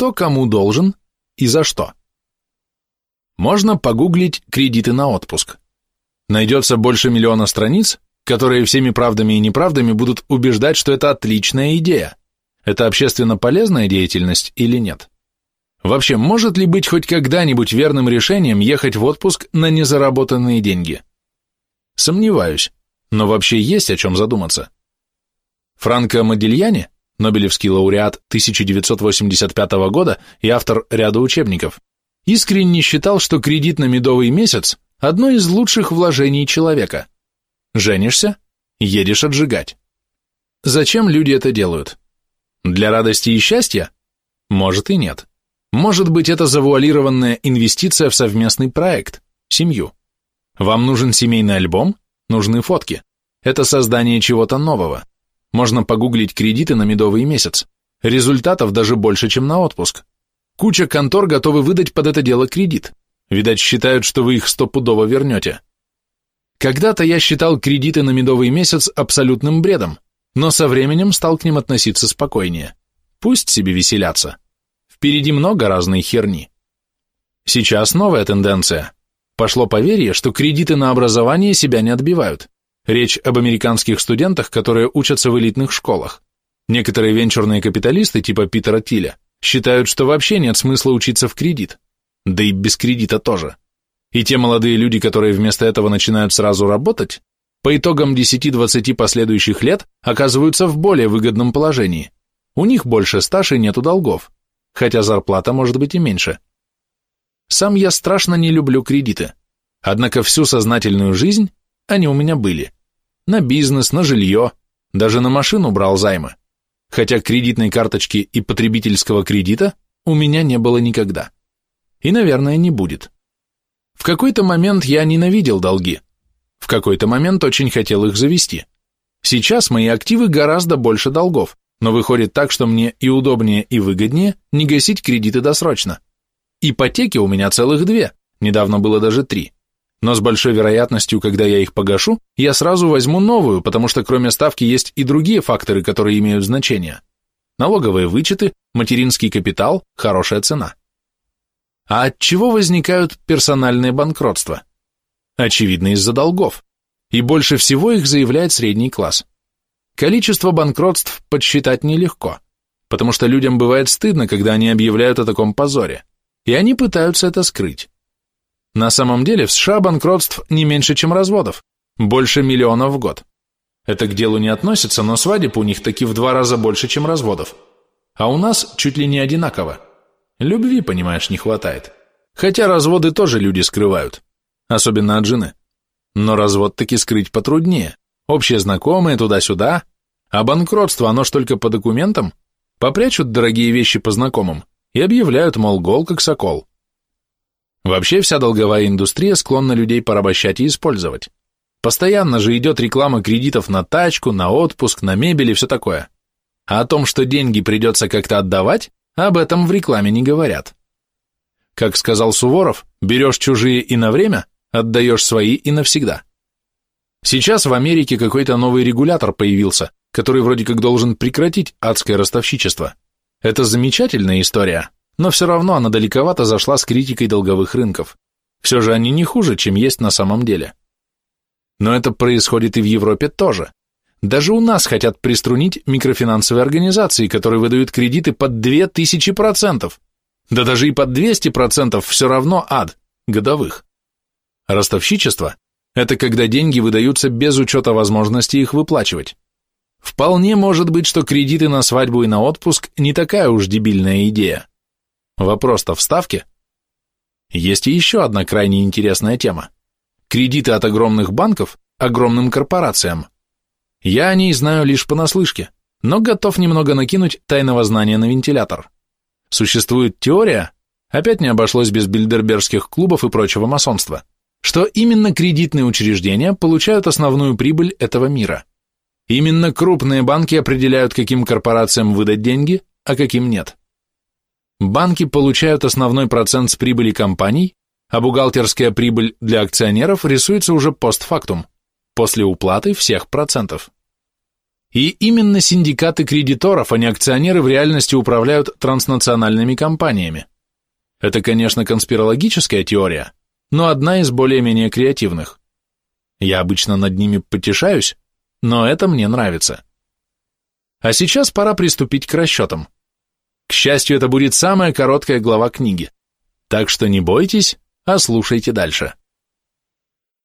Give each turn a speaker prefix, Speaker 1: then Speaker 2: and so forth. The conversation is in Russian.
Speaker 1: кто кому должен и за что. Можно погуглить кредиты на отпуск. Найдется больше миллиона страниц, которые всеми правдами и неправдами будут убеждать, что это отличная идея. Это общественно полезная деятельность или нет? Вообще, может ли быть хоть когда-нибудь верным решением ехать в отпуск на незаработанные деньги? Сомневаюсь, но вообще есть о чем задуматься. Франко Модильяни, Нобелевский лауреат 1985 года и автор ряда учебников, искренне считал, что кредит на медовый месяц – одно из лучших вложений человека. Женишься – едешь отжигать. Зачем люди это делают? Для радости и счастья? Может и нет. Может быть, это завуалированная инвестиция в совместный проект, семью. Вам нужен семейный альбом? Нужны фотки. Это создание чего-то нового. Можно погуглить кредиты на медовый месяц. Результатов даже больше, чем на отпуск. Куча контор готовы выдать под это дело кредит. Видать, считают, что вы их стопудово вернете. Когда-то я считал кредиты на медовый месяц абсолютным бредом, но со временем стал к ним относиться спокойнее. Пусть себе веселятся. Впереди много разной херни. Сейчас новая тенденция. Пошло поверье, что кредиты на образование себя не отбивают. Речь об американских студентах, которые учатся в элитных школах. Некоторые венчурные капиталисты типа Питера Тиля считают, что вообще нет смысла учиться в кредит. Да и без кредита тоже. И те молодые люди, которые вместо этого начинают сразу работать, по итогам 10-20 последующих лет оказываются в более выгодном положении. У них больше стаж и нету долгов, хотя зарплата может быть и меньше. Сам я страшно не люблю кредиты, однако всю сознательную жизнь они у меня были. На бизнес, на жилье, даже на машину брал займы, хотя кредитной карточки и потребительского кредита у меня не было никогда. И, наверное, не будет. В какой-то момент я ненавидел долги, в какой-то момент очень хотел их завести. Сейчас мои активы гораздо больше долгов, но выходит так, что мне и удобнее, и выгоднее не гасить кредиты досрочно. Ипотеки у меня целых две, недавно было даже три. Но с большой вероятностью, когда я их погашу, я сразу возьму новую, потому что кроме ставки есть и другие факторы, которые имеют значение. Налоговые вычеты, материнский капитал, хорошая цена. А от чего возникают персональные банкротства? Очевидно, из-за долгов. И больше всего их заявляет средний класс. Количество банкротств подсчитать нелегко, потому что людям бывает стыдно, когда они объявляют о таком позоре, и они пытаются это скрыть. На самом деле в США банкротств не меньше, чем разводов, больше миллиона в год. Это к делу не относится, но свадеб у них таки в два раза больше, чем разводов. А у нас чуть ли не одинаково. Любви, понимаешь, не хватает. Хотя разводы тоже люди скрывают особенно от жены. Но развод таки скрыть потруднее. Общие знакомые туда-сюда, а банкротство, оно ж только по документам, попрячут дорогие вещи по знакомым и объявляют, мол, гол как сокол. Вообще вся долговая индустрия склонна людей порабощать и использовать. Постоянно же идет реклама кредитов на тачку, на отпуск, на мебель и все такое. А о том, что деньги придется как-то отдавать, об этом в рекламе не говорят. Как сказал Суворов, берешь чужие и на время, отдаешь свои и навсегда. Сейчас в Америке какой-то новый регулятор появился, который вроде как должен прекратить адское ростовщичество. Это замечательная история, но все равно она далековато зашла с критикой долговых рынков. Все же они не хуже, чем есть на самом деле. Но это происходит и в Европе тоже. Даже у нас хотят приструнить микрофинансовые организации, которые выдают кредиты под 2000%. Да даже и под 200% все равно ад, годовых. Ростовщичество – это когда деньги выдаются без учета возможности их выплачивать. Вполне может быть, что кредиты на свадьбу и на отпуск не такая уж дебильная идея. Вопрос-то в ставке. Есть и еще одна крайне интересная тема. Кредиты от огромных банков огромным корпорациям. Я о ней знаю лишь понаслышке, но готов немного накинуть тайного знания на вентилятор. Существует теория, опять не обошлось без бильдербергских клубов и прочего масонства, что именно кредитные учреждения получают основную прибыль этого мира. Именно крупные банки определяют, каким корпорациям выдать деньги, а каким нет. Банки получают основной процент с прибыли компаний, а бухгалтерская прибыль для акционеров рисуется уже постфактум, после уплаты всех процентов. И именно синдикаты кредиторов, а не акционеры в реальности управляют транснациональными компаниями. Это, конечно, конспирологическая теория, но одна из более-менее креативных. Я обычно над ними потешаюсь, но это мне нравится. А сейчас пора приступить к расчетам. К счастью, это будет самая короткая глава книги, так что не бойтесь, а слушайте дальше.